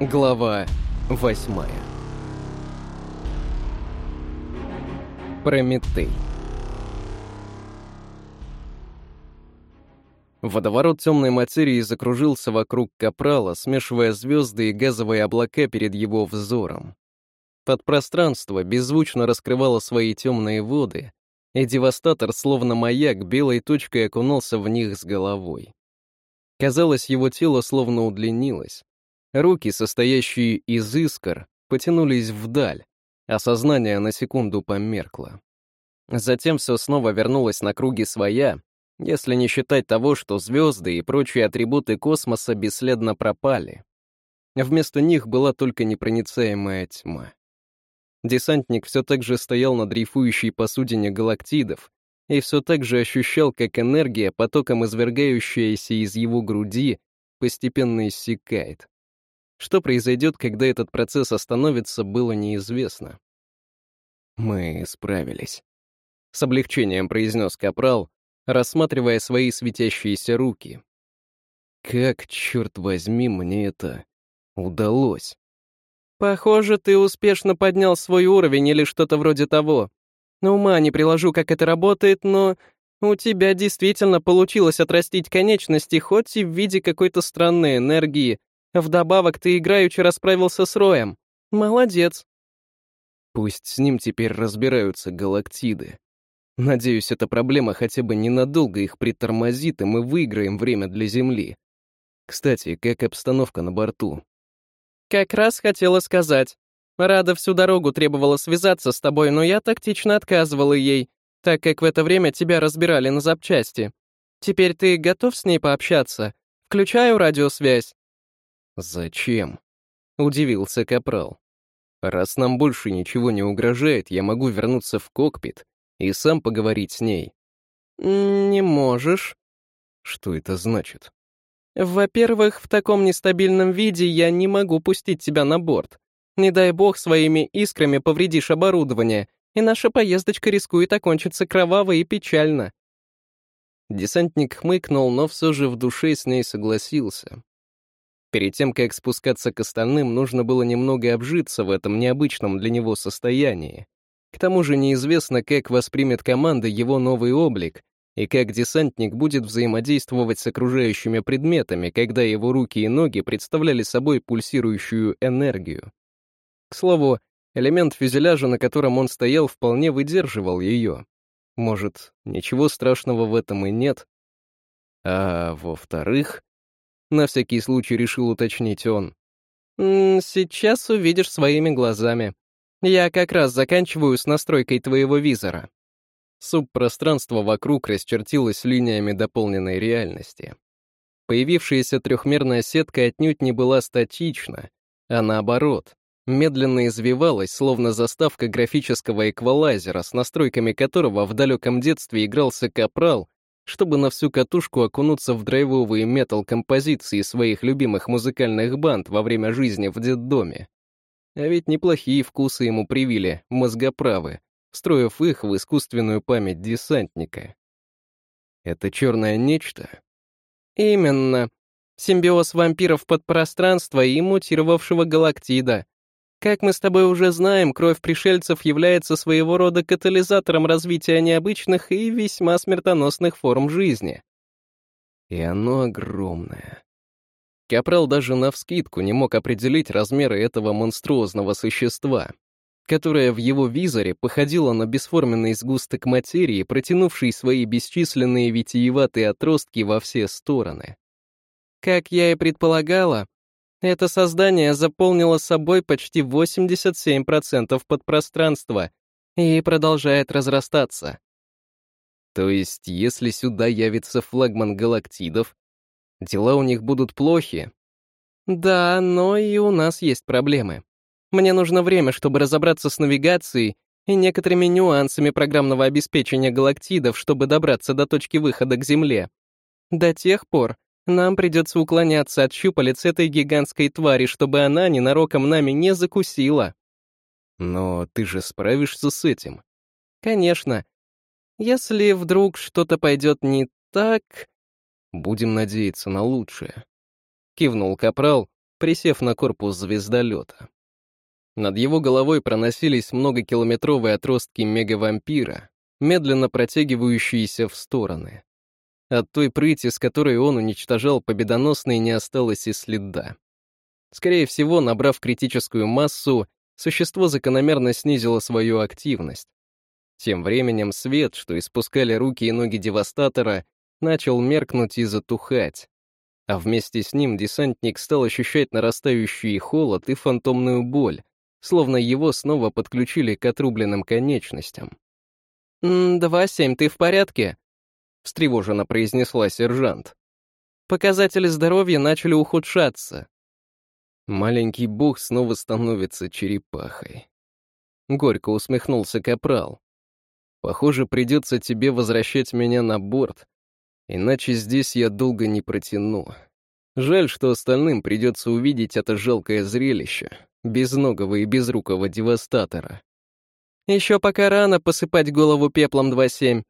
Глава восьмая Прометей Водоворот темной материи закружился вокруг Капрала, смешивая звезды и газовые облака перед его взором. Подпространство беззвучно раскрывало свои темные воды, и девастатор, словно маяк, белой точкой окунулся в них с головой. Казалось, его тело словно удлинилось. Руки, состоящие из искр, потянулись вдаль, а сознание на секунду померкло. Затем все снова вернулось на круги своя, если не считать того, что звезды и прочие атрибуты космоса бесследно пропали. Вместо них была только непроницаемая тьма. Десантник все так же стоял на дрейфующей посудине галактидов, и все так же ощущал, как энергия, потоком извергающаяся из его груди, постепенно иссякает. Что произойдет, когда этот процесс остановится, было неизвестно. «Мы справились», — с облегчением произнес Капрал, рассматривая свои светящиеся руки. «Как, черт возьми, мне это удалось?» «Похоже, ты успешно поднял свой уровень или что-то вроде того», на ума не приложу, как это работает, но у тебя действительно получилось отрастить конечности, хоть и в виде какой-то странной энергии. Вдобавок ты играючи расправился с Роем. Молодец. Пусть с ним теперь разбираются галактиды. Надеюсь, эта проблема хотя бы ненадолго их притормозит, и мы выиграем время для Земли. Кстати, как обстановка на борту? Как раз хотела сказать. Рада всю дорогу требовала связаться с тобой, но я тактично отказывала ей, так как в это время тебя разбирали на запчасти. Теперь ты готов с ней пообщаться? Включаю радиосвязь». «Зачем?» — удивился Капрал. «Раз нам больше ничего не угрожает, я могу вернуться в кокпит и сам поговорить с ней». «Не можешь». «Что это значит?» «Во-первых, в таком нестабильном виде я не могу пустить тебя на борт. Не дай бог своими искрами повредишь оборудование, и наша поездочка рискует окончиться кроваво и печально». Десантник хмыкнул, но все же в душе с ней согласился. Перед тем, как спускаться к остальным, нужно было немного обжиться в этом необычном для него состоянии. К тому же неизвестно, как воспримет команда его новый облик, и как десантник будет взаимодействовать с окружающими предметами, когда его руки и ноги представляли собой пульсирующую энергию. К слову, элемент фюзеляжа, на котором он стоял, вполне выдерживал ее. Может, ничего страшного в этом и нет. А во-вторых, на всякий случай решил уточнить он. «Сейчас увидишь своими глазами. Я как раз заканчиваю с настройкой твоего визора». Субпространство вокруг расчертилось линиями дополненной реальности. Появившаяся трехмерная сетка отнюдь не была статична, а наоборот, медленно извивалась, словно заставка графического эквалайзера, с настройками которого в далеком детстве игрался Капрал, чтобы на всю катушку окунуться в драйвовые метал-композиции своих любимых музыкальных банд во время жизни в детдоме. А ведь неплохие вкусы ему привили, мозгоправы, встроив их в искусственную память десантника. Это черное нечто? Именно. Симбиоз вампиров подпространства и мутировавшего галактида, как мы с тобой уже знаем, кровь пришельцев является своего рода катализатором развития необычных и весьма смертоносных форм жизни. И оно огромное. Капрал даже навскидку не мог определить размеры этого монструозного существа, которое в его визоре походило на бесформенный сгусток материи, протянувший свои бесчисленные витиеватые отростки во все стороны. Как я и предполагала, это создание заполнило собой почти 87% подпространства и продолжает разрастаться. То есть, если сюда явится флагман галактидов, дела у них будут плохи? Да, но и у нас есть проблемы. Мне нужно время, чтобы разобраться с навигацией и некоторыми нюансами программного обеспечения галактидов, чтобы добраться до точки выхода к Земле. До тех пор нам придется уклоняться от щупалец этой гигантской твари, чтобы она ненароком нами не закусила. Но ты же справишься с этим. Конечно. Если вдруг что-то пойдет не так... Будем надеяться на лучшее. Кивнул Капрал, присев на корпус звездолета. Над его головой проносились многокилометровые отростки мегавампира, медленно протягивающиеся в стороны. От той прыти, с которой он уничтожал победоносный, не осталось и следа. Скорее всего, набрав критическую массу, существо закономерно снизило свою активность. Тем временем свет, что испускали руки и ноги Девастатора, начал меркнуть и затухать. А вместе с ним десантник стал ощущать нарастающий холод и фантомную боль, словно его снова подключили к отрубленным конечностям. «Два семь, ты в порядке?» — встревоженно произнесла сержант. «Показатели здоровья начали ухудшаться. Маленький бог снова становится черепахой. Горько усмехнулся Капрал. Похоже, придется тебе возвращать меня на борт, иначе здесь я долго не протяну. Жаль, что остальным придется увидеть это жалкое зрелище, безногого и безрукого девастатора. Еще пока рано посыпать голову пеплом 2-7.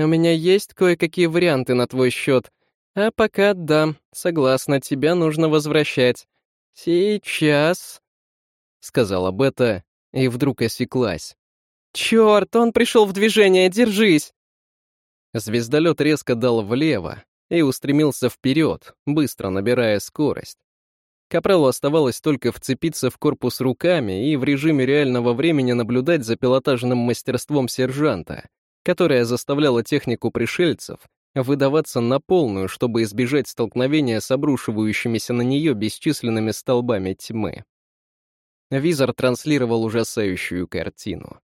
У меня есть кое-какие варианты на твой счет. А пока да, согласна, тебя нужно возвращать. «Сейчас», — сказала Бета, и вдруг осеклась. «Черт, он пришел в движение, держись!» Звездолет резко дал влево и устремился вперед, быстро набирая скорость. Капралу оставалось только вцепиться в корпус руками и в режиме реального времени наблюдать за пилотажным мастерством сержанта, которое заставляло технику пришельцев выдаваться на полную, чтобы избежать столкновения с обрушивающимися на нее бесчисленными столбами тьмы. Визор транслировал ужасающую картину.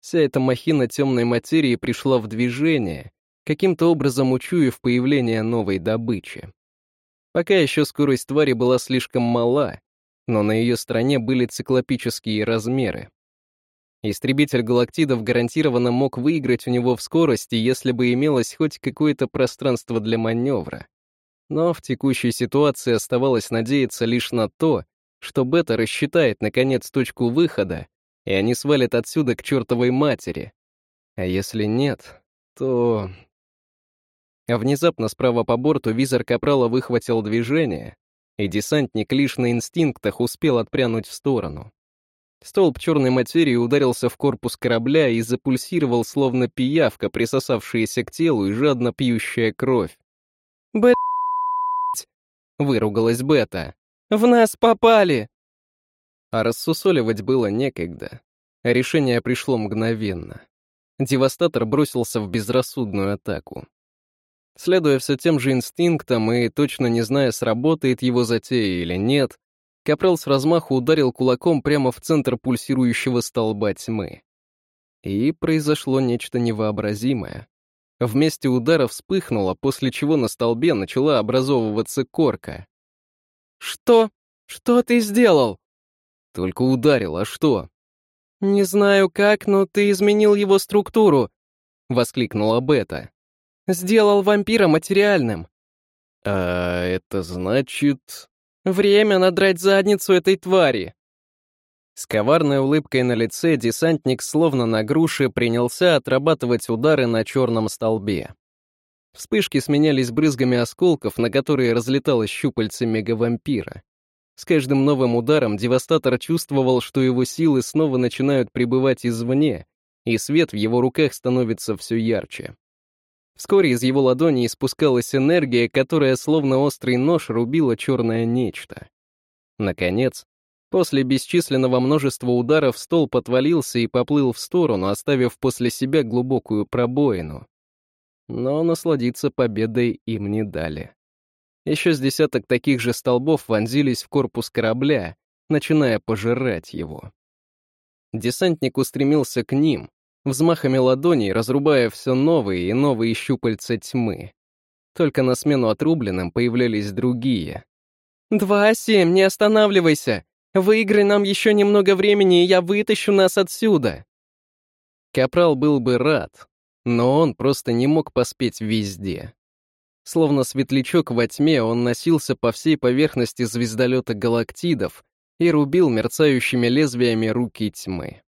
Вся эта махина темной материи пришла в движение, каким-то образом учуяв появление новой добычи. Пока еще скорость твари была слишком мала, но на ее стороне были циклопические размеры. Истребитель галактидов гарантированно мог выиграть у него в скорости, если бы имелось хоть какое-то пространство для маневра. Но в текущей ситуации оставалось надеяться лишь на то, что Бета рассчитает, наконец, точку выхода, и они свалят отсюда к чертовой матери. А если нет, то... А внезапно справа по борту визор Капрала выхватил движение, и десантник лишь на инстинктах успел отпрянуть в сторону. Столб черной материи ударился в корпус корабля и запульсировал, словно пиявка, присосавшаяся к телу и жадно пьющая кровь. «Б*****!» — выругалась Бета. «В нас попали!» А рассусоливать было некогда. Решение пришло мгновенно. Девастатор бросился в безрассудную атаку. Следуя все тем же инстинктам и точно не зная, сработает его затея или нет, Капрал с размаху ударил кулаком прямо в центр пульсирующего столба тьмы. И произошло нечто невообразимое. Вместе удара вспыхнуло, после чего на столбе начала образовываться корка. «Что? Что ты сделал?» «Только ударил, а что?» «Не знаю как, но ты изменил его структуру», — воскликнула Бета. «Сделал вампира материальным». «А это значит...» Время надрать задницу этой твари!» С коварной улыбкой на лице десантник, словно на груше, принялся отрабатывать удары на черном столбе. Вспышки сменялись брызгами осколков, на которые разлеталось щупальце мегавампира. С каждым новым ударом Девастатор чувствовал, что его силы снова начинают пребывать извне, и свет в его руках становится все ярче. Вскоре из его ладони испускалась энергия, которая словно острый нож рубила черное нечто. Наконец, после бесчисленного множества ударов стол отвалился и поплыл в сторону, оставив после себя глубокую пробоину. Но насладиться победой им не дали. Еще с десяток таких же столбов вонзились в корпус корабля, начиная пожирать его. Десантник устремился к ним, взмахами ладоней разрубая все новые и новые щупальца тьмы. Только на смену отрубленным появлялись другие. «Два семь, не останавливайся! Выиграй нам еще немного времени, и я вытащу нас отсюда!» Капрал был бы рад, но он просто не мог поспеть везде. Словно светлячок во тьме, он носился по всей поверхности звездолета галактидов и рубил мерцающими лезвиями руки тьмы.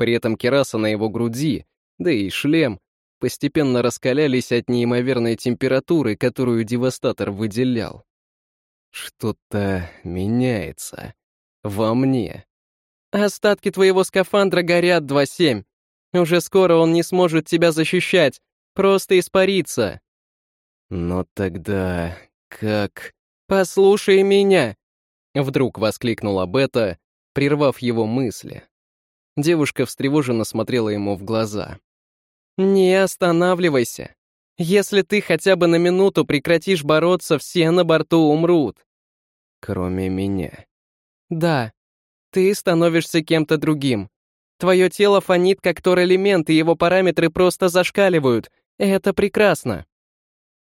При этом кераса на его груди, да и шлем, постепенно раскалялись от неимоверной температуры, которую девастатор выделял. Что-то меняется. Во мне. Остатки твоего скафандра горят 2.7. Уже скоро он не сможет тебя защищать. Просто испарится. Но тогда как... «Послушай меня!» Вдруг воскликнула Бета, прервав его мысли. Девушка встревоженно смотрела ему в глаза. «Не останавливайся. Если ты хотя бы на минуту прекратишь бороться, все на борту умрут». «Кроме меня». «Да. Ты становишься кем-то другим. Твое тело фонит как тор-элемент, и его параметры просто зашкаливают. Это прекрасно».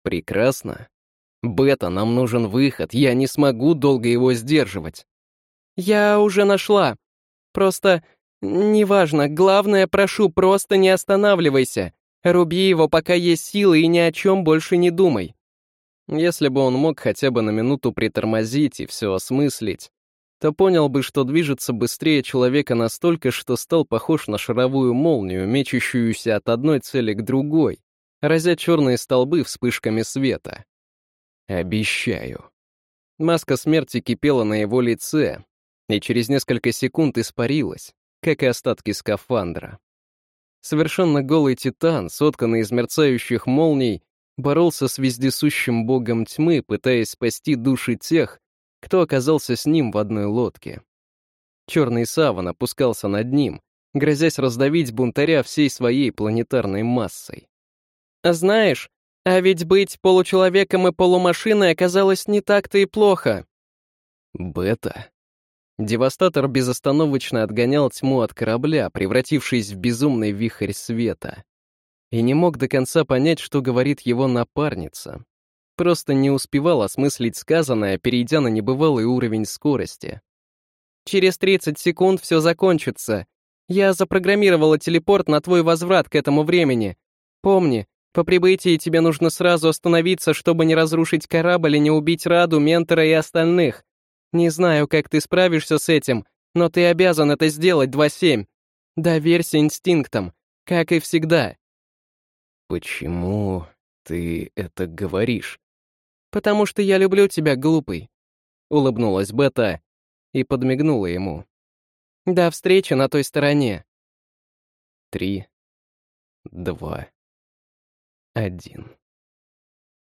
«Прекрасно? Бета, нам нужен выход, я не смогу долго его сдерживать». «Я уже нашла. Просто неважно, главное, прошу, просто не останавливайся. Руби его, пока есть силы, и ни о чем больше не думай». Если бы он мог хотя бы на минуту притормозить и все осмыслить, то понял бы, что движется быстрее человека настолько, что стал похож на шаровую молнию, мечущуюся от одной цели к другой, разя черные столбы вспышками света. Обещаю. Маска смерти кипела на его лице, и через несколько секунд испарилась, как и остатки скафандра. Совершенно голый титан, сотканный из мерцающих молний, боролся с вездесущим богом тьмы, пытаясь спасти души тех, кто оказался с ним в одной лодке. Черный саван опускался над ним, грозясь раздавить бунтаря всей своей планетарной массой. «Знаешь, а ведь быть получеловеком и полумашиной оказалось не так-то и плохо». «Бета?» Девастатор безостановочно отгонял тьму от корабля, превратившись в безумный вихрь света. И не мог до конца понять, что говорит его напарница. Просто не успевал осмыслить сказанное, перейдя на небывалый уровень скорости. «Через 30 секунд все закончится. Я запрограммировала телепорт на твой возврат к этому времени. Помни, по прибытии тебе нужно сразу остановиться, чтобы не разрушить корабль и не убить Раду, Ментора и остальных. Не знаю, как ты справишься с этим, но ты обязан это сделать, 2.7. Доверься инстинктам, как и всегда. Почему ты это говоришь? Потому что я люблю тебя, глупый. Улыбнулась Бета и подмигнула ему. До встречи на той стороне. Три, два, один.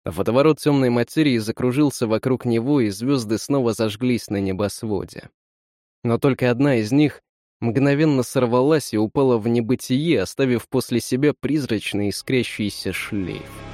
Водоворот темной материи закружился вокруг него, и звезды снова зажглись на небосводе. Но только одна из них мгновенно сорвалась и упала в небытие, оставив после себя призрачный искрящийся шлейф.